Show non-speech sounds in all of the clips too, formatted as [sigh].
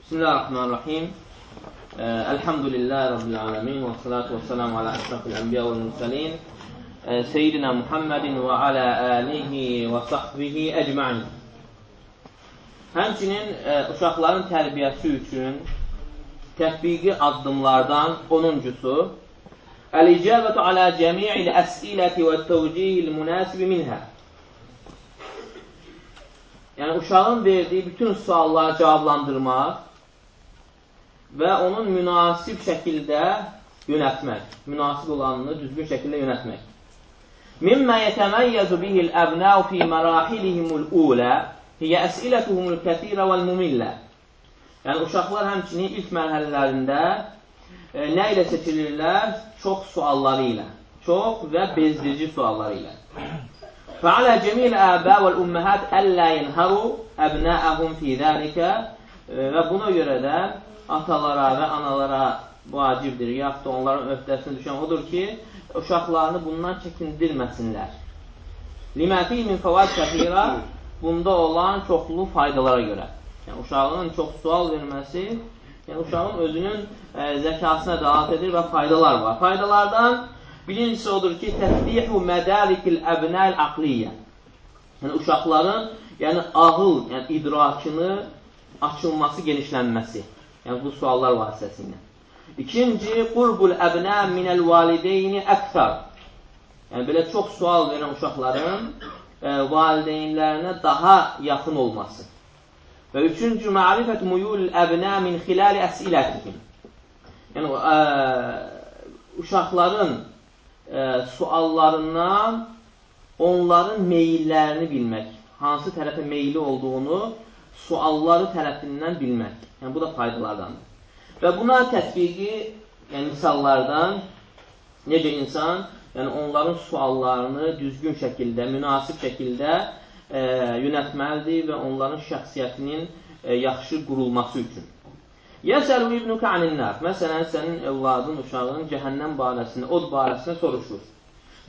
Bismillahirrahmanirrahim. Elhamdülillah Rabbil alemin və salatu və selamu alə əşrafil ənbiya və mürsəlin Seyyidina Muhammedin və alə alihi və sahbihi əcmain. Həmçinin ə, uşaqların tərbiyəsi üçün tətbiqi addımlardan 10-cusu Əl-icabətü alə cəmi'il əs'iləti və təvcihil münasibi minhə Yəni, uşağın verdiyi bütün sualları cavablandırmaq və onun münasib şəkildə yönətmək, münasib olanını düzgün şəkildə yönətmək. Mimmə yətəməyyəzu bihil əbnəu fi mərahilihimul ulə hiyə əs'ilətuhumul kətirə vəl-mumillə. Yəni, uşaqlar həmçinin ilk mərhələlərində e, nə ilə seçilirlər? Çox sualları ilə. Çox və bezdirici sualları ilə. فعلى جميع الآباء والأمهات ألا ينهروا أبناءهم في ذلك və buna görə də atalara və analara vacibdir, yaxud da onların öhdəsinə düşən odur ki, uşaqlarını bundan çəkindirməsinlər. Liməfi min fəvad kəfira bunda olan çoxlu faydalara görə. Yəni, uşağın çox sual verməsi, yəni uşağın özünün ə, zəkasına daat edir və faydalar var. Faydalardan Birincisi odur ki, tətbihu mədarikil əbnəl aqliyyə. Yəni, uşaqların yəni, ağıl, yəni idrakını açılması, genişlənməsi. Yəni, bu suallar vasitəsilə. İkinci, qurbul əbnə minəl valideyni əksar. Yəni, belə çox sual verən uşaqların e, valideynlərinə daha yaxın olması. Və üçüncü, ma'rifət muyul əbnə min xilali əsilətihim. Yəni, ə, uşaqların e, suallarından onların meyillərini bilmək, hansı tərəfə meyli olduğunu sualları tərəfindən bilmək. Yəni, bu da faydalardandır. Və buna tətbiqi, yəni misallardan necə insan, yəni onların suallarını düzgün şəkildə, münasib şəkildə e, yönətməlidir və onların şəxsiyyətinin e, yaxşı qurulması üçün. Yəsəlu ibnuka anin-nar. Məsələn, sənin övladın, uşağın cəhənnəm barəsində, od barəsində soruşur.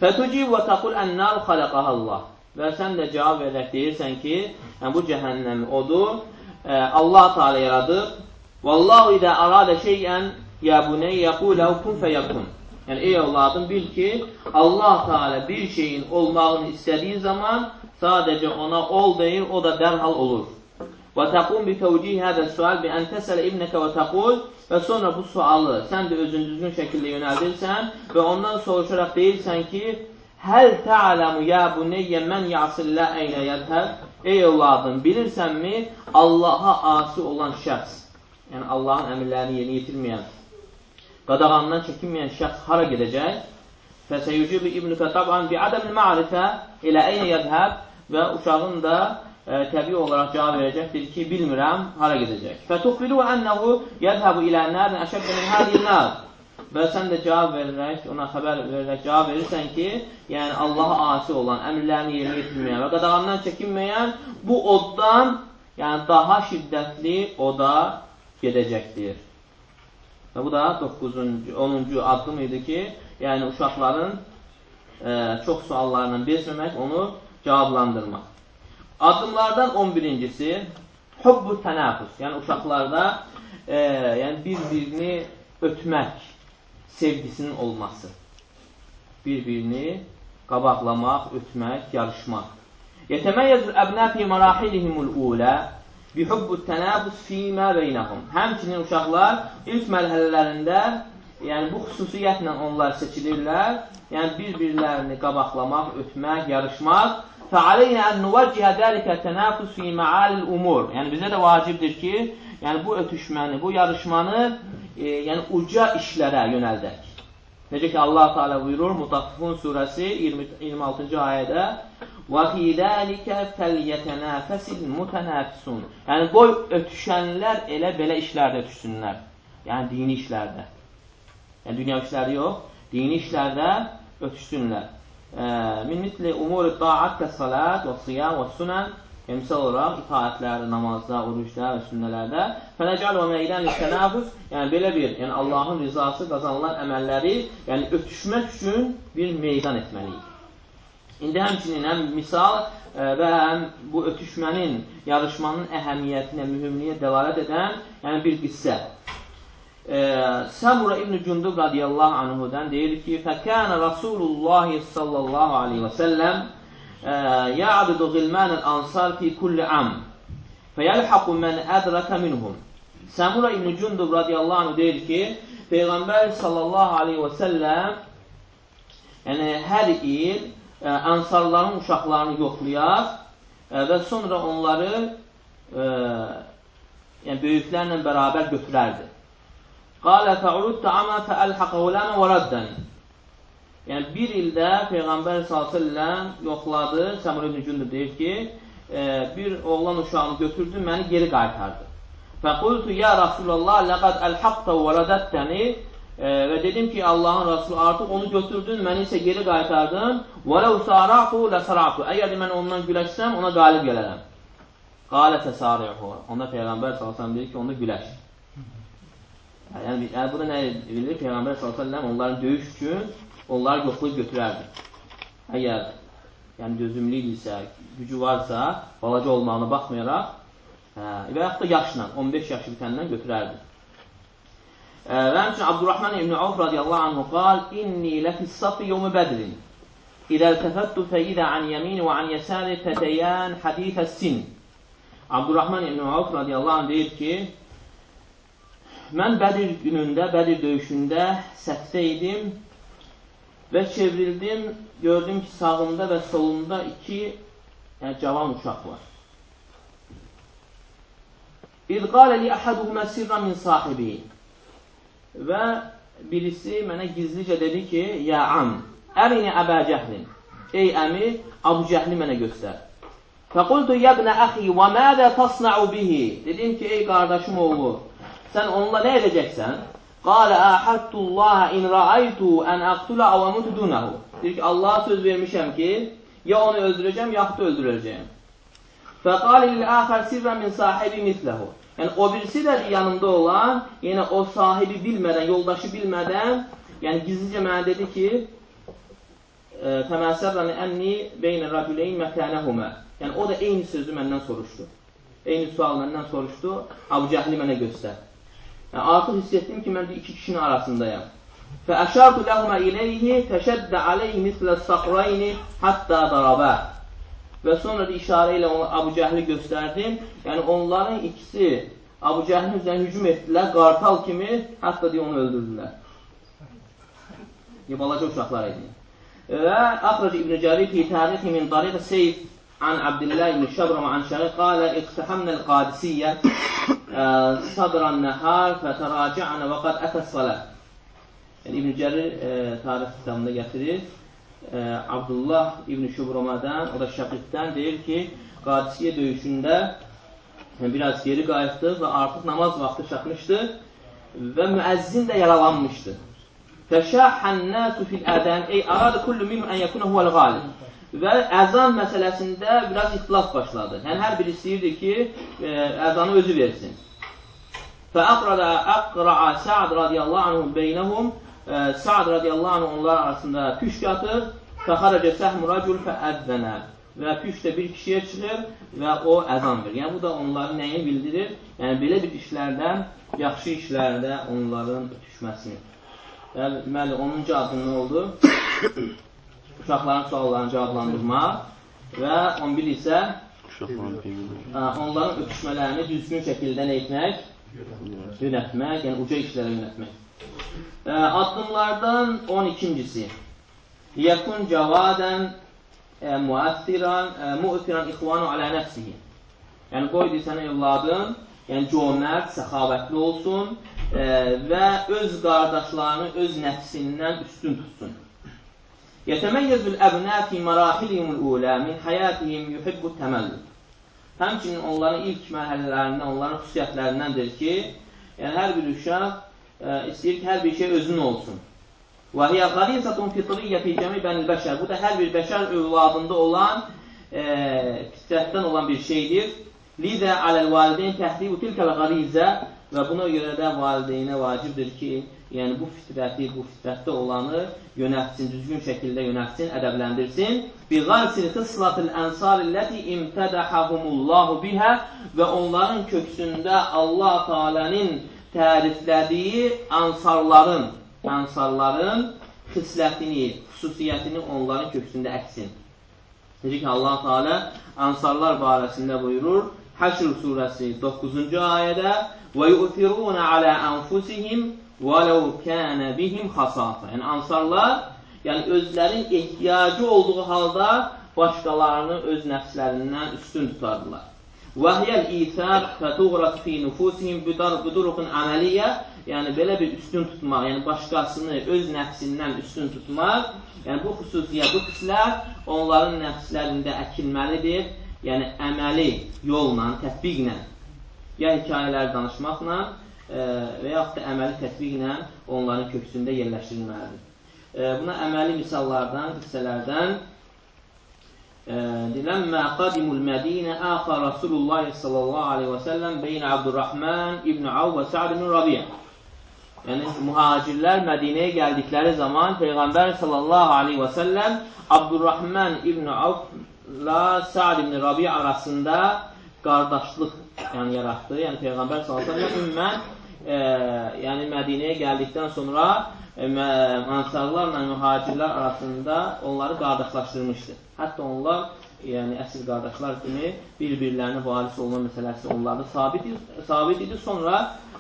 Fətucib və taqul ən-nar xalaqaha Allah. Və sən də cavab verərək deyirsən ki, yəni bu cəhənnəmi odu e, Allah Teala yaradıb. Vallahu idə arada şeyən ya buney yaqulu kun feyakun. Yəni ey evladım bil ki, Allah Teala bir şeyin olmağını istədiyi zaman sadəcə ona ol deyir, o da dərhal olur. Və təqum bi təvcih hədə sual bi ən təsələ ibnəkə və təqul və sonra bu sualı sən də özün düzgün şəkildə yönəldirsən və ondan soruşaraq deyirsən ki, Həl tə'ələmu ya buneyyə mən yasillə əynə yədhəb? Ey evladım, bilirsənmi Allaha asi olan şəxs, yəni Allahın əmirlərini yeni yetirməyən, qadağandan çəkinməyən şəxs hara gedəcək? Fəsəyyucibu ibnükə tab'an bi ədəmil ma'rifə ilə əynə yədhəb və uşağın da təbii olaraq cavab verəcəkdir ki, bilmirəm, hara gedəcək. Fətuxbilu ənəhu yədhəbu ilə nərin əşəbbə min hədiyyə nar. Və sən də cavab verərək, ona xəbər verərək cavab verirsən ki, yəni Allaha asi olan, əmrlərini yerinə yetirməyən və qadağandan çəkinməyən bu oddan, yəni daha şiddətli oda gedəcəkdir. Və bu da 9-cu, 10-cu addım idi ki, yəni uşaqların e, çox suallarla bezməmək, onu cavablandırmaq. Addımlardan 11-incisi hubbu tənəfus. Yəni uşaqlarda e, yəni bir-birini ötmək sevgisinin olması. Bir-birini qabaqlamaq, ötmək, yarışmaq. Yetəməyyəzül əbnə fi marahilihimul ulə bihubbu tənəfus fīmə beynəhum. Həmçinin uşaqlar ilk mərhələlərində yəni bu xüsusiyyətlə onlar seçilirlər. Yəni bir-birlərini qabaqlamaq, ötmək, yarışmaq. Fəaleyna an nuvajjih zalika tanafus fi ma'al umur. Yəni bizə də vacibdir ki, yəni bu ötüşməni, bu yarışmanı e, yəni uca işlərə yönəldək. Necə ki Allah Teala buyurur Mutaffifun surəsi 26-cı ayədə: "Və fi zalika falyatanafasil mutanafisun." Yəni qoy ötüşənlər elə belə işlərdə ötüşsünlər. Yəni dini işlərdə. Yəni dünya işləri yox, dini işlərdə ötüşsünlər min misli umuri taat kəs-salat və siyam və sunən misal olaraq itaətlərdə, namazda, oruçda və sünnələrdə fənəcəl və meydən tənafus yəni belə bir, yəni Allahın rizası qazanılan əməlləri yəni ötüşmək üçün bir meydan etməliyik. İndi həmçinin həm misal e, və həm bu ötüşmənin, yarışmanın əhəmiyyətinə, mühümlüyə dəlalət edən yəni bir qissə. E, Səmura İbn-i Cundub radiyallahu anhudan deyir ki, Fəkənə Rasulullah sallallahu aleyhi və səlləm ya'budu gilmanel ansar fi kulli am feyelhaku men edraka minhum. Səmura İbn Cundub radiyallahu anh deyir ki, Peyğəmbər sallallahu aleyhi və səlləm yəni hər il ə, e, ansarların uşaqlarını yoxlayar ə, e, və sonra onları ə, e, yəni böyüklərlə bərabər götürərdi. Qalə fəulud ta'ama fəəlhəq uləmə və raddən. Yəni, bir ildə Peyğəmbər s.ə.v yoxladı, Səmur ibn Gündür deyir ki, e, bir oğlan uşağını götürdü, məni geri qaytardı. Fəqultu, ya Rasulallah, ləqəd əlhaqtə və radəttəni e, və dedim ki, Allahın Rasulü, artıq onu götürdün, məni isə geri qaytardın. Və ləv saraqu, ləsaraqu. Əgər mən ondan güləşsəm, ona qalib gələrəm. Qalə təsarihu. Onda Peyğəmbər s.ə.v deyir ki, onda güləş. Yəni, yəni bu da nə bilir? Peyğəmbər s.ə.v onların döyüş üçün onları yoxlayıb götürərdi. Əgər yəni dözümlü idisə, gücü varsa, balaca olmağına baxmayaraq, Hə, və yaxud da yaşla, 15 yaşı bitəndən götürərdi. Və həmçin Abdurrahman ibn Avf radiyallahu anhu qal, İnni ləfis safi yevmi bədrin. İdə təfəttu fəidə an yəmini və an yəsəri tətəyən hədifəs sin. Abdurrahman ibn Avf radiyallahu anh deyir ki, mən Bədir günündə, Bədir döyüşündə səhvdə idim və çevrildim, gördüm ki, sağımda və solumda iki yəni, cavan uşaq var. İz qalə li əhəduhumə sirra min sahibi. Və birisi mənə gizlicə dedi ki, ya am, ərini əbə cəhlin. Ey əmi, Abu Cəhli mənə göstər. Fəqultu yəbnə əxi və mədə tasna'u bihi. Dedim ki, ey qardaşım oğlu, sən onunla nə edəcəksən? Qalə əhəddullaha in rəaytu ən əqtula və mutu dunahu. Deyir ki, Allaha söz vermişəm ki, ya onu öldürəcəm, yaxud da öldürəcəyəm. Fəqali lil-əxər sirrə min sahibi misləhu. Yəni o birisi də yanımda olan, yenə o sahibi bilmədən, yoldaşı bilmədən, yəni gizlicə mənə dedi ki, Təməsərrəni ənni beynə rəculeyn məkənəhumə. Yəni o da eyni sözü məndən soruşdu. Eyni sual məndən soruşdu. Abu Cəhli mənə göstər. Yəni, artıq hiss etdim ki, mən iki kişinin arasındayam. Fəəşərtu ləhumə iləyhi fəşəddə aleyhi mislə saxrayni hatta darabə. Və sonra da işarə ilə Abu Cəhli göstərdim. Yəni onların ikisi Abu Cəhlin üzrə hücum etdilər, qartal kimi, hətta deyə onu öldürdülər. Balaca uşaqlar idi. Və Axrac İbn Cərir fi tarixi min tariq Seyf an Abdullah ibn Şabram an Şəri qalə iqtihamnə l-qadisiyyə sadran nəhar fətəracə'nə və qad ətəs salə. Yəni İbn Cərir tarix kitabında gətirir e, Abdullah İbn-i Şubromadan, o da Şəqiddən deyir ki, Qadisiyə döyüşündə biraz geri qayıtdı və artıq namaz vaxtı çatmışdı və müəzzin də yaralanmışdı. Fəşəhənnəsu fil ədəm ey aradı kullu mim ən yəkuna huvəl qalib. Və əzan məsələsində biraz ixtilaf başladı. Yəni, hər biri istəyirdi ki, e, əzanı özü versin. Fəəqrada əqra'a Sa'd radiyallahu anhu beynəhum Sa'd radiyallahu anh onlar arasında püşk atır. Fəxarəcə səhmu racul fəəzzənə. Və püşk də bir kişiyə çıxır və o əzan verir. Yəni, bu da onların nəyi bildirir? Yəni, belə bir işlərdən, yaxşı işlərdə onların ötüşməsini. Və deməli, 10-cu adım nə oldu? [coughs] Uşaqların suallarını cavablandırmaq və 11 isə onların ötüşmələrini düzgün şəkildə nə etmək? Yönətmək, yəni uca işlərə yönətmək. E, addımlardan 12-cisi. Yekun cavadən e, müəssiran, e, müəssiran ixvanu alə nəfsihi. Yəni, qoydu sənə evladın, yəni cömərd, səxavətli olsun e, və öz qardaşlarını öz nəfsindən üstün tutsun. Yətəməyyəzül əbnə fi mərahiliyumul ulə min həyatihim yuhibbu təməllüd. Həmçinin onların ilk mərhələlərindən, onların xüsusiyyətlərindəndir ki, yəni hər bir uşaq istəyir ki, hər bir şey özün olsun. Və hiyə qarizatun fitriyyə fi cəmi bənil bəşər. Bu da hər bir bəşər övladında olan, e, fitrətdən olan bir şeydir. Lidə aləl valideyn təhdibu tilkəl qarizə Və buna görə də valideynə vacibdir ki, yəni bu fitrəti, bu fitrətdə olanı yönətsin, düzgün şəkildə yönətsin, ədəbləndirsin. Bi qarsil xislatil ənsar illəti imtədəhəhumullahu bihə və onların köksündə Allah Teala'nın təriflədiyi ansarların, ansarların xislətini, xüsusiyyətini onların köksündə əksin. Necə ki, Allah Teala ansarlar barəsində buyurur, Həşr surəsi 9-cu ayədə və yu'tiruna alə anfusihim وَلَوْ كَانَ بِهِمْ خَصَافَ Yəni, ansarlar, yəni özlərin ehtiyacı olduğu halda başqalarını öz nəfslərindən üstün tutardılar. وَهِيَ الْإِيثَارِ فَتُغْرَتْ فِي نُفُوسِهِمْ بِدُرُقٍ عَمَلِيَّ Yəni, belə bir üstün tutmaq, yəni başqasını öz nəfsindən üstün tutmaq, yəni bu xüsusiyyət, bu xüslər onların nəfslərində əkilməlidir, yəni əməli yolla, tətbiqlə ya hekayələr danışmaqla e, və yaxud da əməli tətbiqlə onların köksündə yerləşdirilməlidir. Buna əməli misallardan, qissələrdən Ləmmə qadimul Mədinə əxə Rasulullah sallallahu aleyhi və səlləm beynə Abdurrahman ibn Av və Sa'd ibn Rabiyə. Yəni, mühacirlər Mədinəyə gəldikləri zaman Peyğəmbər sallallahu aleyhi və səlləm Abdurrahman ibn Avla Sa'd ibn Rabiyə arasında qardaşlıq yəni, yaratdı. Yəni Peyğəmbər s.ə.v ümmən e, yəni Mədinəyə gəldikdən sonra e, Ansarlarla mühacirlər arasında onları qardaşlaşdırmışdı. Hətta onlar yəni əsl qardaşlar kimi bir-birlərinə varis olma məsələsi onlarda sabit, sabit idi. Sonra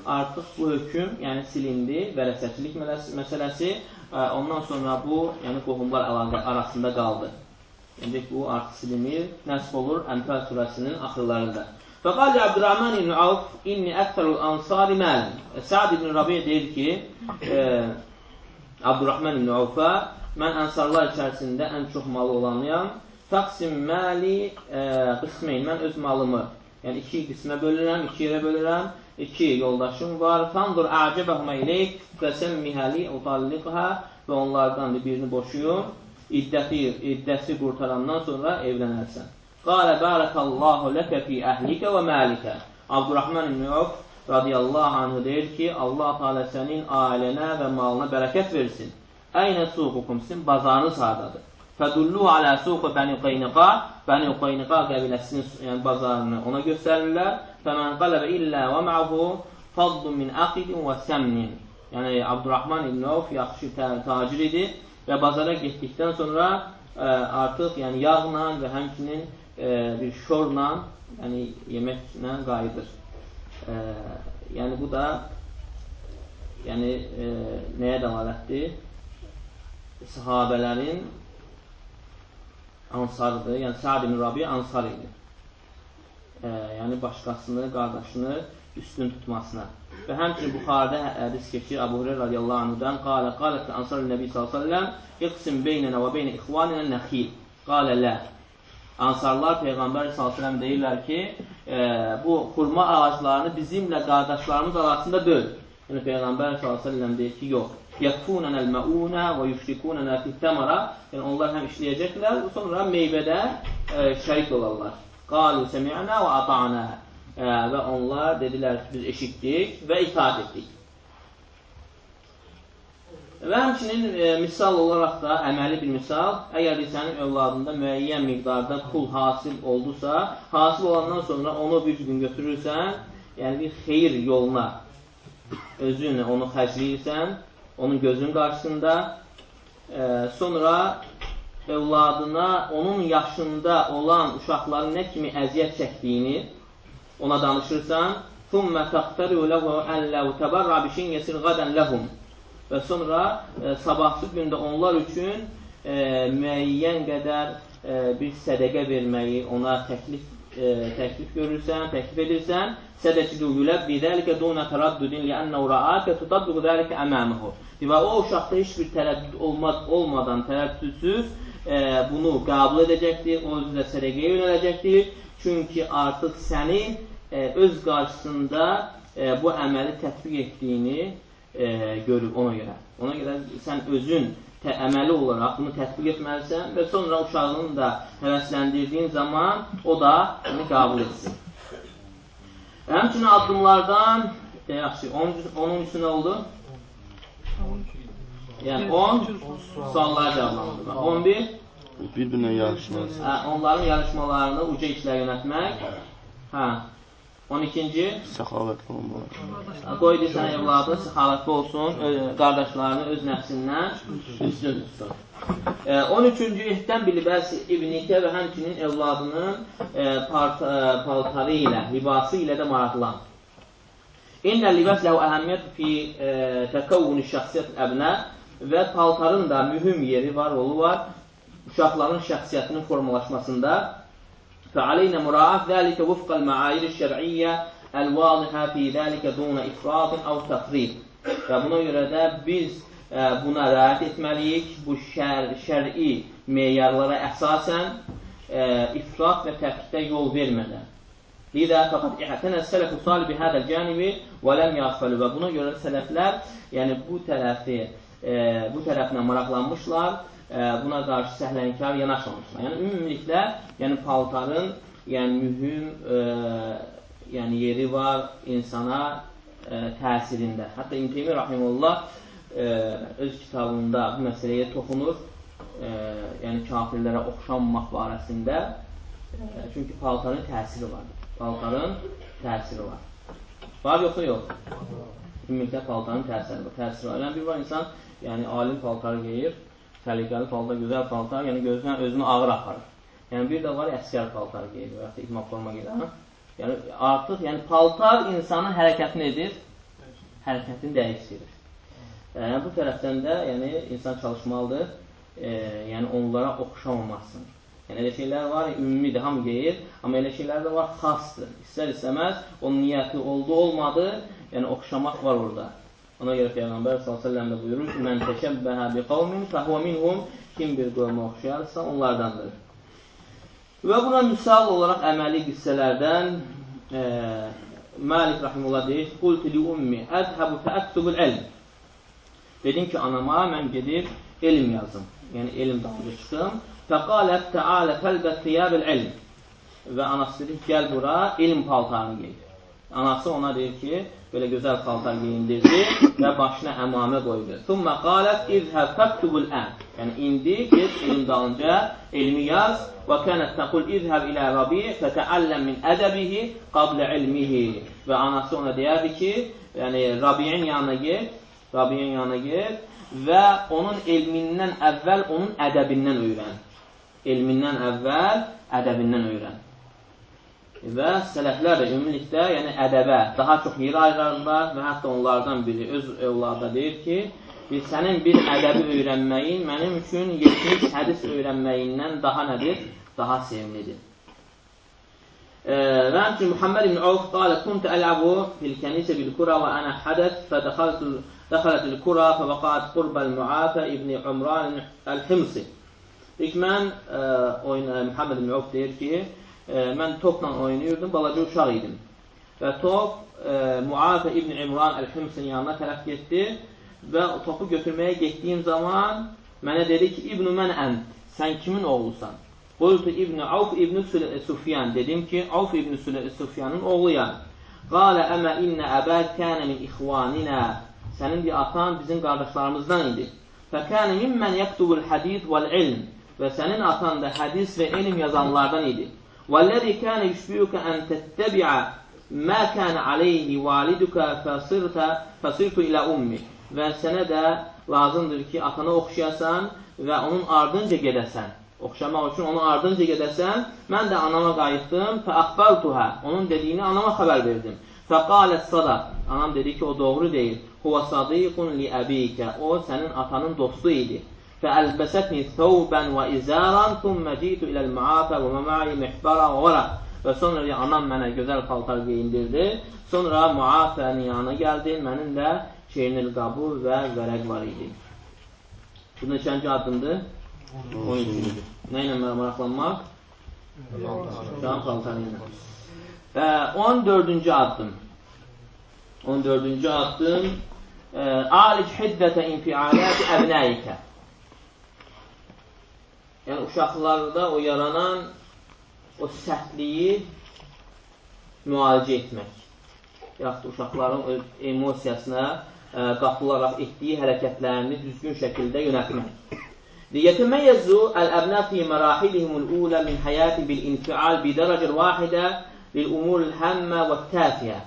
artıq bu hökm yəni silindi, vərəsətçilik məsələsi. Ondan sonra bu yəni qohumlar arasında qaldı. Yəni bu artıq silinir, nəsb olur Ənfəl surəsinin axırlarında. Fəqal Abdurrahman ibn Avf inni əksərul ansari mələn. Səad ibn Rabiyə deyir ki, e, Abdurrahman ibn Avfa mən ənsarlar içərisində ən çox malı olanıyam. Təqsim məli e, qismeyn. Mən öz malımı yəni iki qismə bölürəm, iki yerə bölürəm. İki yoldaşım var. Fandur əcəbəhumə ileyk fəsəmmihəli utalliqhə və onlardan birini boşuyum iddəti, iddəsi qurtarandan sonra evlənərsən. Qalə bərəkəllahu ləkə fi əhlikə və məlikə. Abdurrahman ibn Avf radiyallahu anhu deyir ki, Allah Teala sənin ailənə və malına bərəkət versin. Əynə suqukum, sizin bazarınız hardadır? Fədullu alə suqu Bəni Qayniqa, Bəni Qayniqa qəbiləsinin yəni bazarını ona göstərirlər. Fəmən qələbə illə və mə'hu fadlu min aqidin və səmnin. Yəni, Abdurrahman ibn Avf yaxşı tacir idi və bazara getdikdən sonra ə, artıq yəni yağla və həmçinin e, bir şorla, yəni yeməklə qayıdır. E, yəni bu da yəni ə, nəyə dəlalətdir? Sahabələrin ansarıdır. Yəni Sa'd ibn Rabi ansar idi. Ə, yəni başqasını, qardaşını üstün tutmasına. Və həmçinin Buxarədə hədis keçir Əbu Hüreyra radiyallahu anhudan qala qalət ansar nəbi sallallahu əleyhi və səlləm iqsim beynənə və beynə ixvaninə nəxil. Qalə lə. Ansarlar Peyğəmbər əleyhi deyirlər ki, e, bu xurma ağaclarını bizimlə qardaşlarımız arasında böl. Yəni Peyğəmbər əleyhi deyir ki, yox. Yakfunənəl məunə və yüşrikunənə fit-tamara. Yəni onlar həm işləyəcəklər, sonra meyvədə e, şərik olarlar. Qalu semi'na və ata'na və onlar dedilər ki, biz eşitdik və itaat etdik. Və həmçinin e, misal olaraq da, əməli bir misal, əgər sənin övladında müəyyən miqdarda pul hasil oldusa, hasil olandan sonra onu bir gün götürürsən, yəni bir xeyir yoluna özünlə onu xərcləyirsən, onun gözünün qarşısında, e, sonra övladına onun yaşında olan uşaqların nə kimi əziyyət çəkdiyini, ona danışırsan, ثُمَّ تَقْتَرِوا لَهُ أَنْ لَوْ تَبَرَّ بِشِيْنْ يَسِرْ غَدًا لَهُمْ Və sonra e, sabahsı gündə onlar üçün e, müəyyən qədər e, bir sədəqə verməyi ona təklif, e, təklif görürsən, təklif edirsən, sədəkidu yüləb bidəlikə duna tərəddüdin liənnəu rəakə tutadduqu dəlikə əməməhu. Və o uşaqda heç bir tərəddüd olmaz, olmadan, tərəddüdsüz e, bunu qəbul edəcəkdir, o də sədəqəyə yönələcəkdir. Çünki artıq sənin e, öz qarşısında e, bu əməli tətbiq etdiyini e, görüb ona görə. Ona görə sən özün tə, əməli olaraq bunu tətbiq etməlisən və sonra uşağını da həvəsləndirdiyin zaman o da bunu qəbul etsin. Həmçinin addımlardan Yaxşı, onun, onun üstü nə oldu? Yəni 10 suallara cavablandırmaq. 11 bir-birinə yarışması. hə, onların yarışmalarını uca işlə yönətmək. Hə. 12-ci Səxavətli olmalı. qoy desən evladı səxavətli olsun, öz, qardaşlarını öz nəfsindən üstün tutsun. E, 13-cü ehdən bilibəs İbnikə və həmçinin evladının e, part, e, paltarı ilə, libası ilə də maraqlan. İnnə libas ləhu əhəmiyyət fi təkəvvünü şəxsiyyət əbnə və paltarın da mühüm yeri var, rolu var uşaqların şəxsiyyətinin formalaşmasında فعلينا مراعاة ذلك وفق المعايير الشرعية الواضحة في ذلك دون إفراط أو تفريط. فبنا يرد biz buna رعاية etmeliyik bu şer, şer'i meyarlara esasen ifrat ve tefkite yol vermeden. لذا فقد إعتنى السلف الصالح بهذا الجانب ولم يغفلوا وبنا يرى السلف لا يعني بو تلافي آه، بو تلافنا مراقلانmışlar buna qarşı səhlənkar yanaşmamışlar. Yəni ümumiliklə, yəni paltarın yəni mühüm e, yəni yeri var insana e, təsirində. Hətta İbn Teymiyyə rahimehullah e, öz kitabında bu məsələyə toxunur. E, yəni kafirlərə oxşanmaq barəsində. E, çünki paltarın təsiri var. Paltarın təsiri var. Var yoxsa yox? Ümumiliklə paltarın təsiri var. Təsiri var. Yəni bir var insan, yəni alim paltarı geyir, səliqəli paltar, gözəl paltar, yəni gözdən özünü ağır aparır. Yəni bir də var əskər paltar geyir, və ya idman forma geyir. Yəni artıq yəni paltar insanın hərəkətini edir, hərəkətini dəyişdirir. Yəni bu tərəfdən də yəni insan çalışmalıdır, e, yəni onlara oxşamamasın. Yəni elə şeylər var, ümumidir, hamı geyir, amma elə şeylər də var, xasdır. İstər istəməz, onun niyyəti oldu, olmadı, yəni oxşamaq var orada. Ona görə Peyğəmbər s.ə.v də buyurur ki, Mən təşəbbəhə bi qavmin fəhvə minhum kim bir qövmə oxşayarsa onlardandır. Və buna misal olaraq əməli qissələrdən e, Malik Rahimullah deyir, Qulti li ummi ədhəbu fəəktubul elm. Dedim ki, anama mən gedib elm yazım. Yəni, elm dalınca çıxım. Fəqalət təalə fəlbət thiyəbil elm. Və anası dedi, gəl bura, elm paltarını geyir. Anası ona deyir ki, belə gözəl paltar geyindirdi və başına əmamə qoydu. Thumma qalət izhəb faktubul ən. Yəni, indi get elm dalınca, elmi yaz və kənət təqul izhəb ilə rabi fətəəlləm min ədəbihi qablə ilmihi. Və anası ona deyərdi ki, yəni Rabiyin yanına get, Rabiyin yanına get və onun elmindən əvvəl onun ədəbindən öyrən. Elmindən əvvəl ədəbindən öyrən. Və sələflər də ümumilikdə, yəni ədəbə daha çox yer ayırarlar və hətta onlardan biri öz övlada deyir ki, biz sənin bir ədəbi öyrənməyin mənim üçün 70 hədis öyrənməyindən daha nədir? Daha sevimlidir. Və həmçin Muhammed ibn Avf qalə, Kunt ələbu fil-kənisə bil-kura və ənə hədət fədəxaltu dəxələt il-kura fəvəqat qurbəl müafə ibn Umran əl-Himsi. İlk mən, ə, oyun, Muhammed ibn Avf deyir ki, e, mən topla oynayırdım, balaca uşaq idim. Və top e, Muazə İbn İmran Əl-Hümsin yanına tərəf getdi və topu götürməyə getdiyim zaman mənə dedi ki, İbn mən ənt, sən kimin oğlusan? Qultu İbn Avf İbn Sufyan, dedim ki, Avf İbn Sufyanın oğluyam. Qalə əmə innə əbək kənə min ixvaninə, sənin bir atan bizim qardaşlarımızdan idi. Fəkənə mimmən yəktubul hədid vəl-ilm və sənin atan da hədis və elm yazanlardan idi. والذي كان يشبهك أن تتبع ما كان عليه validüka fasirta fasirtu ilə ummi və sənə də lazımdır ki, atana oxşayasan və onun ardınca gedəsən. Oxşamaq üçün onun ardınca gedəsən. Mən də anama qayıtdım. Fəəxbəltuhə. Onun dediyini anama xəbər verdim. Fəqalət sadaq. Anam dedi ki, o doğru deyil. Huvə sadiqun li əbikə. O, sənin atanın dostu idi. فألبستني ثوبا وإزارا ثم جئت إلى المعافى وما معي محbara və varaq. Və sonra anam mənə gözəl paltar geyindirdi. Sonra muafənin yanına gəldi. Mənim də şeirnil qabı və vərəq var idi. Bu neçənci addımdır? 12-dir. Nə ilə maraqlanmaq? Can paltarı ilə. Və 14-cü addım. 14-cü addım Alic hiddətə infialət əbnəyikə yəni uşaqlarda o yaranan o sərtliyi müalicə etmək. yaxud uşaqların öz emosiyasına ə, qapılaraq etdiyi hərəkətlərini düzgün şəkildə yönətmək. ليتميز الأبناء في مراحلهم الأولى من حياتهم بالانفعال بدرجة واحدة للأمور الهامة والتافهة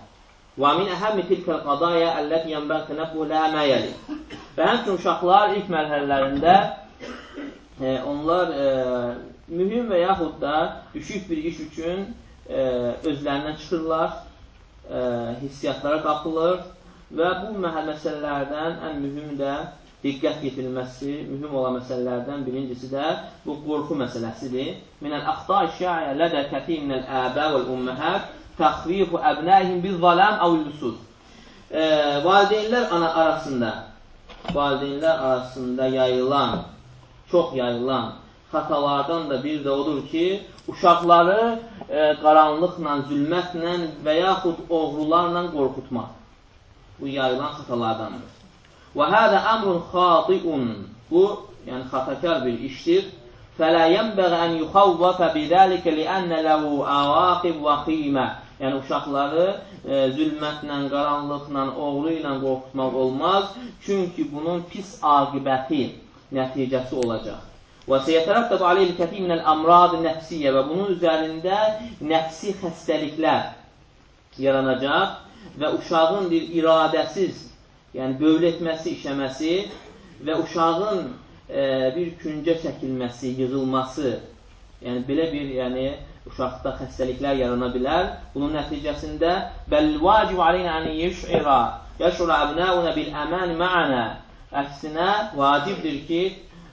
ومن أهم تلك القضايا التي ينبغي تنبه لها ما يلي Və həmçinin uşaqlar ilk mərhələlərində e, onlar e, mühüm və yaxud da düşük bir iş üçün e, özlərindən çıxırlar, e, hissiyatlara qapılır və bu məsələlərdən ən mühüm də diqqət yetirilməsi mühüm olan məsələlərdən birincisi də bu qorxu məsələsidir. Minəl əxta şəyə lədə kətir minəl əbə vəl-ümməhət təxvifu əbnəyihim bil zalam əvl-lusud. E, valideynlər ana arasında valideynlər arasında yayılan, çox yayılan xətalardan da bir də odur ki, uşaqları e, qaranlıqla, zülmətlə və yaxud oğrularla qorxutmaq. Bu yayılan xətalardandır. Və hədə əmrun xatiun. Bu, yəni xətakar bir işdir. Fələ yənbəğ ən yuxavvafə bidəlikə liənnə ləhu əvaqib və ximə. Yəni, uşaqları e, zülmətlə, qaranlıqla, oğru ilə qorxutmaq olmaz. Çünki bunun pis aqibəti nəticəsi olacaq. Və seyətərəttəb aleyhi kəti minəl əmrad nəfsiyyə və bunun üzərində nəfsi xəstəliklər yaranacaq və uşağın bir iradəsiz, yəni bövl etməsi, işləməsi və uşağın e, bir küncə çəkilməsi, yığılması, yəni belə bir yəni uşaqda xəstəliklər yarana bilər. Bunun nəticəsində bəl vacib aleynə an yüş'ira yəşura əbnauna bil əman ma'ana. Əksinə vacibdir ki,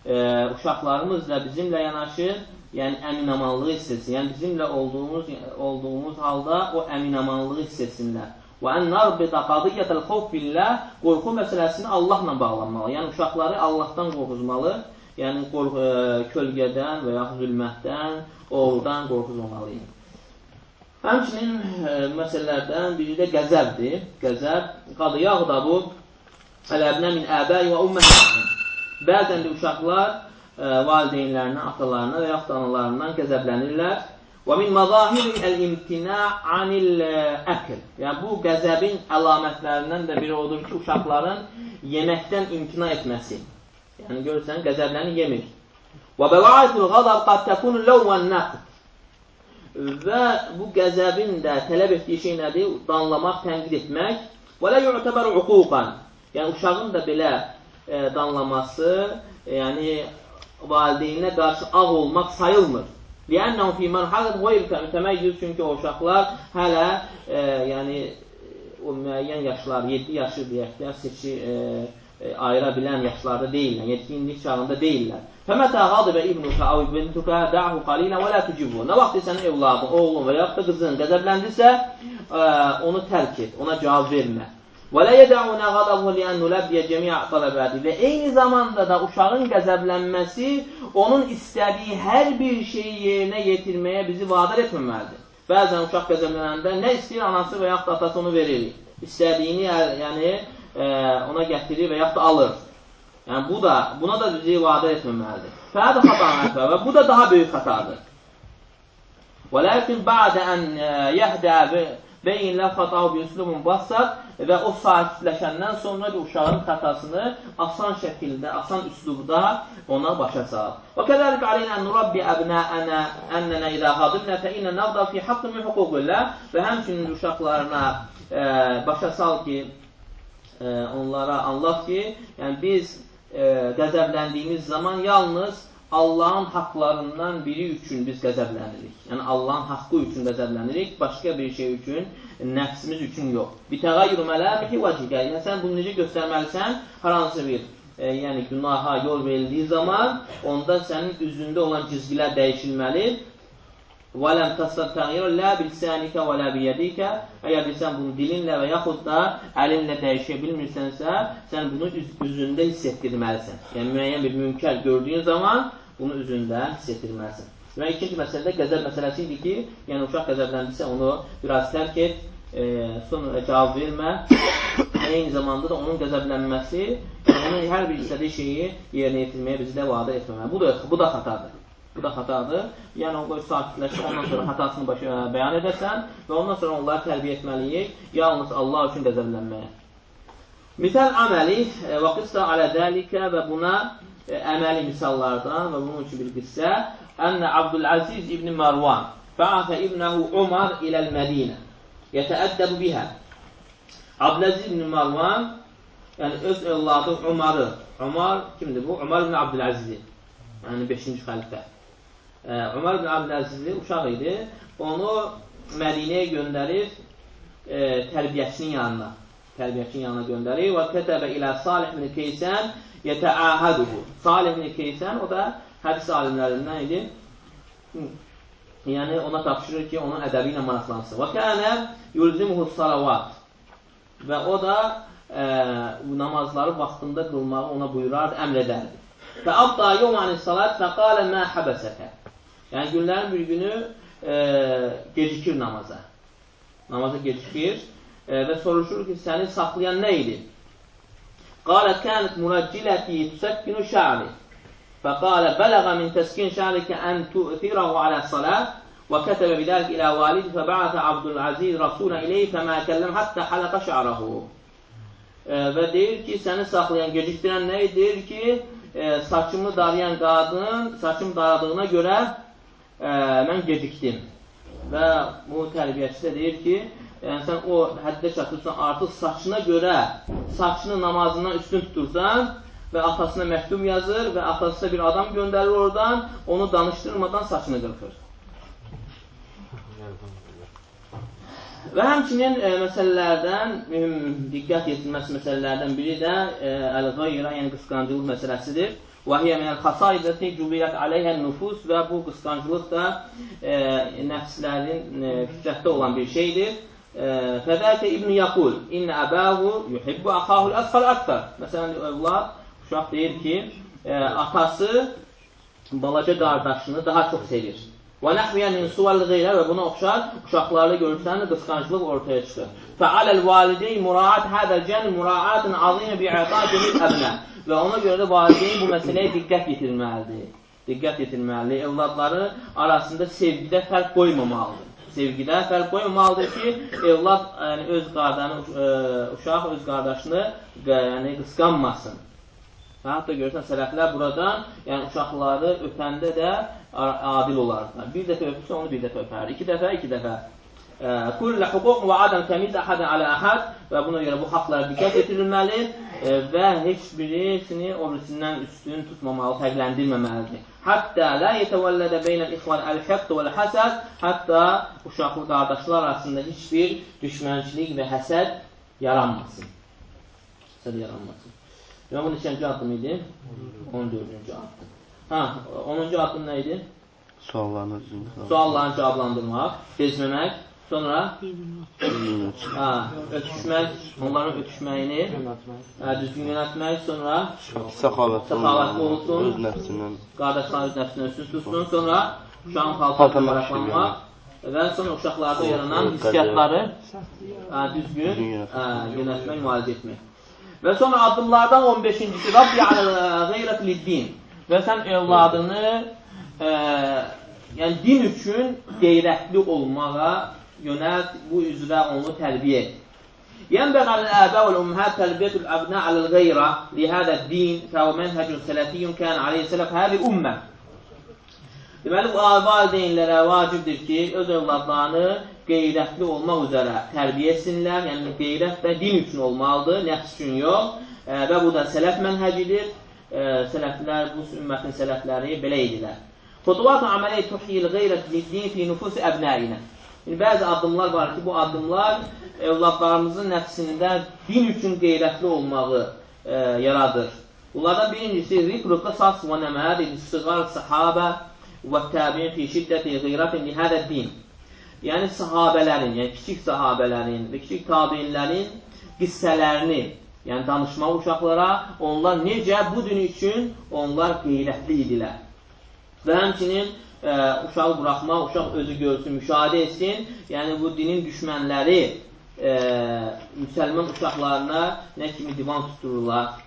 e, uşaqlarımız da bizimlə yanaşı, yəni əminamanlığı hiss etsin. Yəni bizimlə olduğumuz olduğumuz halda o əminamanlığı hiss etsinlər. Və ən narbita qadiyyətəl xawf billah qorxu məsələsini Allahla bağlanmalı. Yəni uşaqları Allahdan qorxuzmalı. Yəni qorx ə, e, kölgədən və yaxud zülmətdən, oğrudan qorxuzmalıyıq. Həmçinin ə, e, məsələlərdən biri də qəzəbdir. Qəzəb qadı yağdabu ələbnə min əbəyi və ümməhətin. Bəzən də uşaqlar ə, e, valideynlərindən, atalarına və yaxud analarından qəzəblənirlər Və min mazahiri əl-imtina anil əkl. Yəni, bu qəzəbin əlamətlərindən də biri odur ki, uşaqların yeməkdən imtina etməsi. Yəni, görürsən, qəzəbləni yemir. Və bəvaitul qadab qad təkunu ləvvən nəqd. Və bu qəzəbin də tələb etdiyi şey nədir? Danlamaq, tənqid etmək. Və lə yu'təbər uquqan. Yəni, uşağın da belə e, danlaması, e, yəni, valideyninə qarşı ağ olmaq sayılmır. Liənnəhu fi mərhələt qeyr mütəməyyiz çünki o uşaqlar hələ e, yəni o müəyyən yaşlar, 7 yaşı deyək də seçi e, e, ayıra bilən yaşlarda deyillər, yetkinlik çağında deyillər. Fəmətə qadibə ibnuka əv ibnuka da'hu qalina və la tucibu. Nə vaxt sənin evladın, oğlun və yaxud da qızın qəzəbləndirsə, e, onu tərk et, ona cavab vermə. Və lə yədəunə qadabu liyən nüləbbiyə cəmiə tələbəti və eyni zamanda da uşağın qəzəblənməsi onun istədiyi hər bir şeyi yerinə yetirməyə bizi vadar etməməlidir. Bəzən uşaq qəzəblənəndə nə istəyir anası və yaxud da atası onu verir. İstədiyini yəni, e, ona gətirir və yaxud da alır. Yəni bu da, buna da bizi vadar etməməlidir. Fədə xatanətə və bu da daha böyük xatadır. Və ləkin bədə ən yəhdə beyinlə xatahu bi üslubun bassat və o sakitləşəndən sonra uşağın xətasını asan şəkildə, asan üslubda ona başa sal. Və kədəlik aleynə nurabbi əbnəənə ənnənə idə qadimnə fə inə nəvda fi haqqı min hüquqillah və həmçinin uşaqlarına e, başa sal ki, e, onlara anlat ki, yəni biz e, qəzəbləndiyimiz zaman yalnız Allahın haqlarından biri üçün biz qəzəblənirik. Yəni Allahın haqqı üçün qəzəblənirik, başqa bir şey üçün nəfsimiz üçün yox. Bitəğayyür mələmiki vəcigə. Yəni, sən bunu necə göstərməlisən? Hər hansı bir e, yəni günaha yol verildiyi zaman onda sənin üzündə olan cizgilər dəyişilməli. Ləm təstəğir lə bilsənikə və lə biyədikə Əgər bilsən bunu dilinlə və yaxud da əlinlə dəyişə bilmirsənsə, sən bunu üz üzündə hiss etdirməlisən. Yəni, müəyyən bir mümkər gördüyün zaman bunu üzündə hiss etdirməlisən. Və ikinci məsələdə qəzəb məsələsi idi ki, yəni uşaq qəzəbləndirsə onu biraz tərk et, e, sonra cavab vermə. [coughs] Eyni zamanda da onun qəzəblənməsi, yəni onun hər bir istədiyi şeyi yerinə yetirməyə bizi də vadə etməməli. Bu da, bu da xatadır. Bu da xatadır. Yəni, o qoy sakitləşir, ondan sonra xatasını baş, ə, bəyan edəsən və ondan sonra onları tərbiyə etməliyik, yalnız Allah üçün qəzəblənməyə. Misal əməli və qıssa alə dəlikə və buna əməli misallardan və bunun üçün bir qıssə Ənə Abdüləziz ibn Marwan fəafə ibnəhu Umar iləl Mədinə yətəəddəbu bihə Abdüləziz ibn Marwan yəni öz evladı Umarı Umar kimdir bu? Umar ibn Abdüləziz yəni 5-ci xəlifə Ömər ibn Abdüləzizi uşaq idi. Onu Mədinəyə göndərir e, tərbiyəçinin yanına. Tərbiyəçinin yanına göndərir. Və kətəbə ilə Salih ibn Keysən yətəəhəduhu. Salih ibn Keysən o da hədis alimlərindən idi. Yəni ona tapşırır ki, onun ədəbi ilə maraqlansın. Və kənə yulzimuhu salavat. Və o da e, namazları vaxtında qılmağı ona buyurardı, əmr edərdi. Və abda yomani salat və qalə mə həbəsəkə. Yəni günlərin bir günü e, gecikir namaza. Namaza gecikir e, və soruşur ki, səni saxlayan nə idi? Kənət muracciləti tüsəkkinu şə'ri. Fəqalə bələğə min təskin şə'rikə ən tu'thirahu alə salat və kətəbə bidəlik ilə validi fəbəətə Abdüləziz rasulə ileyhi fəmə kəlləm həttə hələqə şə'rahu. E, və deyir ki, səni saxlayan, gecikdirən nə? Deyir ki, e, saçımı darayan qadın saçım daradığına görə ə, mən gecikdim. Və bu tərbiyəçi də deyir ki, yəni sən o həddə çatırsan, artıq saçına görə saçını namazından üstün tutursan və atasına məktub yazır və atası bir adam göndərir oradan, onu danışdırmadan saçını qırxır. Və həmçinin e, məsələlərdən, mühüm diqqət yetirməsi məsələlərdən biri də e, əl-qayrə, yəni qısqancılıq məsələsidir. Və hiyə minəl xasaidəti cübiyyət aleyhə nüfus və bu qısqanclıq da e, nəfslərin e, fitrətdə olan bir şeydir. Fədəkə İbn Yaqul İnnə əbəhu yuhibbu axahul əsfəl əktar. Məsələn, övlad, uşaq deyir ki, atası balaca qardaşını daha çox sevir. Və nəhviyyə min suval qeylə və buna oxşar uşaqlarda görürsən qısqanclıq ortaya çıxır. Fəaləl valideyn muraat hədəl cən muraatın azimə bi'əta cəmil əbnə. Və ona görə də valideyn bu məsələyə diqqət yetirməlidir. Diqqət yetirməlidir. Evladları arasında sevgidə fərq qoymamalıdır. Sevgidə fərq qoymamalıdır ki, evlad yəni, öz qardanı, e, uşaq öz qardaşını yəni, qısqanmasın. Və hətta görürsən, sələflər buradan yəni, uşaqları öpəndə də adil olardılar. Bir dəfə öpürsə, onu bir dəfə öpər. İki dəfə, iki dəfə. Kullə hüquq və adam təmiz əhədən alə əhəd və buna görə bu haqlara diqqət yetirilməli e, və heç birisini o birisindən üstün tutmamalı, fərqləndirməməlidir. Hətta lə yetəvəllədə beynəl ixvan əl-həqd və həsəd hətta uşaqlı qardaşlar arasında heç bir düşmənçilik və həsəd yaranmasın. Həsəd yaranmasın. Və bu neçənci addım idi? 14-cü addım. Hə, 10-cu addım nə idi? Suallarını, Suallarını cavablandırmaq, bezməmək, Sonra hə, ötüşmək, onların ötüşməyini hə, düzgün yönətmək, sonra səxavətli, olsun, öz nəfsindən, qardaşlar öz nəfsindən üstün tutsun, sonra uşağın paltarına maraqlanmaq və sonra uşaqlarda yaranan hissiyatları hə, düzgün hə, yönətmək, müalicə etmək. Və sonra addımlardan 15-incisi Rabbi qeyrət liddin və sən evladını ə, yəni din üçün qeyrətli olmağa yönəlt, bu üzrə onu tərbiyə et. ينبغي على الآباء والأمهات تربية الأبناء على الغيرة لهذا الدين فهو منهج سلفي كان عليه سلف هذه الأمة Deməli, bu valideynlərə vacibdir ki, öz övladlarını qeyrətli olmaq üzərə tərbiyə etsinlər. Yəni, qeyrət də din üçün olmalıdır, nəfs üçün yox. E, və bu da sələf mənhəcidir. E, sələflər, bu ümmətin sələfləri belə idilər. Xutuvat-ı əmələ tuhyil qeyrət din fi nüfus əbnəyinə. İndi bəzi addımlar var ki, bu addımlar evladlarımızın nəfsində din üçün qeyrətli olmağı e, yaradır. Bunlardan birincisi zikru qısas və nəməd istiğar sahabə və təbiin fi şiddəti qeyrətin lihədə din. Yəni sahabələrin, yəni kiçik sahabələrin və kiçik tabinlərin qissələrini, yəni danışmaq uşaqlara, onlar necə bu din üçün onlar qeyrətli idilər. Və həmçinin ə, uşağı buraxmaq, uşaq özü görsün, müşahidə etsin. Yəni, bu dinin düşmənləri ə, müsəlman uşaqlarına nə kimi divan tutururlar.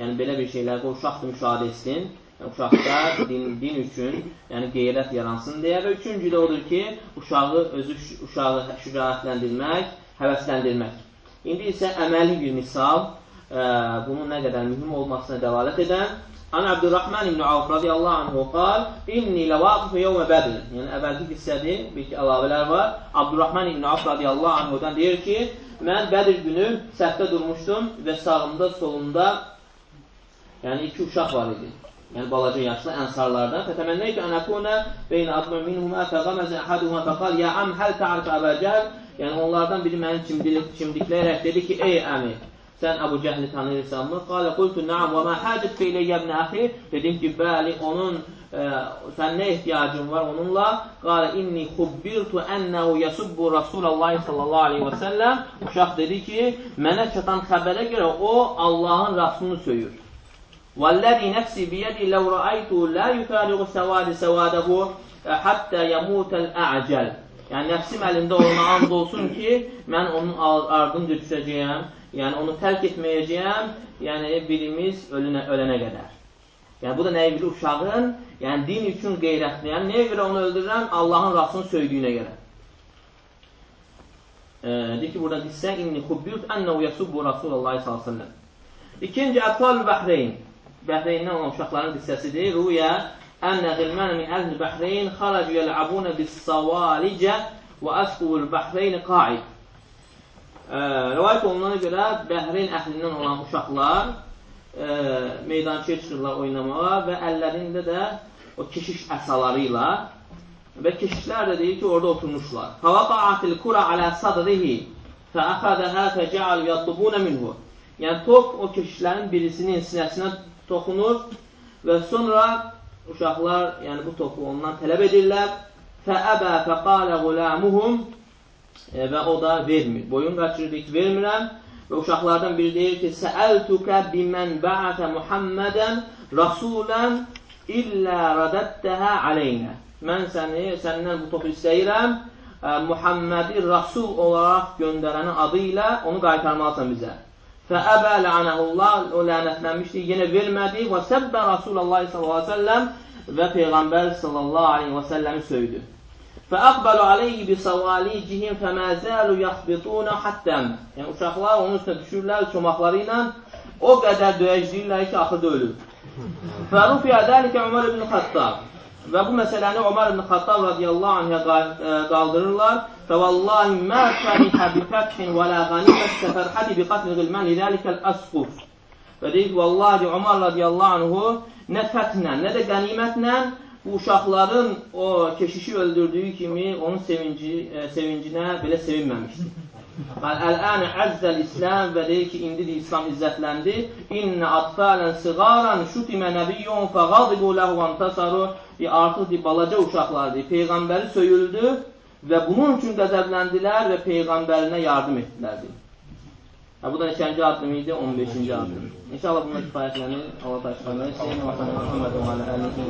Yəni, belə bir şeylər, o uşaq da müşahidə etsin. uşaqda din, din üçün, yəni qeyrət yaransın deyə və üçüncü də odur ki, uşağı özü uşağı şücaətləndirmək, həvəsləndirmək. İndi isə əməli bir misal, ə, bunun nə qədər mühüm olmasına dəlalət edən An Abdurrahman ibn Avf radiyallahu anhu qal inni lavaqifu yevme Bedr. Yəni əvvəlki hissədir, bir iki əlavələr var. Abdurrahman ibn Avf radiyallahu anhudan deyir ki, mən Bədir günü səhvdə durmuşdum və sağımda, solumda yəni iki uşaq var idi. Yəni balaca yaşlı ənsarlardan. Fətəmənnəytu ən əkunə beynə admə minhumə fəqəməzə əhəduhumə fəqal ya am həl ta'rif əbəcəl. Yəni onlardan biri məni çimdikləyərək dedi ki, ey əmi, sən Əbu Cəhli tanıyırsanmı? Qalə qultu naam və mə hədif feyliyə ibn əxi. Dedim ki, bəli, onun e, ə, sən nə ehtiyacın var onunla? Qalə inni xubbirtu ənəhu yasubbu Rasulallah sallallahu aleyhi və səlləm. Uşaq dedi ki, mənə çatan xəbərə görə o Allahın Rasulunu söyür. Vəlləzi nəfsi biyədi ləv rəaytu lə yufəriğu səvadi səvadəhu e, həttə yəmutəl əcəl. Yəni nəfsim əlində olma and olsun ki, mən onun ardınca düşəcəyəm yəni onu tərk etməyəcəyəm, yəni birimiz ölünə, ölənə qədər. Yəni bu da nəyə görə uşağın, yəni din üçün qeyrətli, yəni nəyə görə onu öldürürəm? Allahın Rasulunu söydüyünə görə. E, deyir ki, burada hissə inni xubbirt ənəhu yasubbu Rasulullah s.ə.v. İkinci, Əbtal Bəhreyn. Bəhreyndən olan uşaqların hissəsidir. Rüyə ənə qilmənə min əhl-i Bəhreyn xaracu yəl'abunə bis-savalicə və əsquvul Bəhreyn qaid. Rəvayət olunana görə Bəhreyn əhlindən olan uşaqlar e, meydançıya çıxırlar oynamağa və əllərində də o keşiş əsaları ilə və keşişlər də deyir ki, orada oturmuşlar. Fəvaqa'atil kura alə sadrihi fəəxədəhə fəcəal yatlubunə minhu. Yəni, top o keşişlərin birisinin sinəsinə toxunur və sonra uşaqlar yəni, bu topu ondan tələb edirlər. Fəəbə fəqalə quləmuhum e, və o da vermir. Boyun qaçırır, vermirəm. Və uşaqlardan biri deyir ki, Səəltükə bimən bəətə Muhammədən rasulən illə rədəttəhə aleynə. Mən səni, səndən bu topu istəyirəm, ə, e, Muhammədi rasul olaraq göndərənin adı ilə onu qaytarmalısan bizə. Fəəbə lənəhullah, o lənətlənmişdi, yenə vermədi və səbbə Rasulallah s.ə.v və Peyğəmbər s.ə.v söydü. Fəəqbəlu aleyhi bi savalicihim fəməzəlu yaxbituna hattəm. Yəni, uşaqlar onun üstünə düşürlər çomaqları ilə o qədər döyəcləyirlər ki, axırda ölür. Fərufiyə dəlikə Ömər ibn Xattab. Və bu məsələni Ömər ibn Xattab radiyallahu anhə e, qaldırırlar. Fəvallahi mə fərihə bi fəthin və lə qanimət səfərhədi bi qatl qilmən lidəlikəl əsquf. Və deyir ki, vallahi Ömər radiyallahu anhu nə fəthlə, nə də qənimətlə bu uşaqların o keşişi öldürdüyü kimi onun sevinci, e, sevincinə belə sevinməmişdir. Əl-ənə əzzəl İslam və deyir ki, indi də İslam izzətləndi. İnnə atfələn siğaran şutimə nəbiyyun fəqadibu ləhu antasaru. Artıq deyir, balaca uşaqlardır. Peyğəmbəri söyüldü və bunun üçün qəzəbləndilər və Peyğəmbərinə yardım etdilər. Deyir. Ha, bu da neçənci addım idi? 15-ci addım. İnşallah bununla kifayətlənir. Allah təşkil etsin. Muhammed və alə əlihi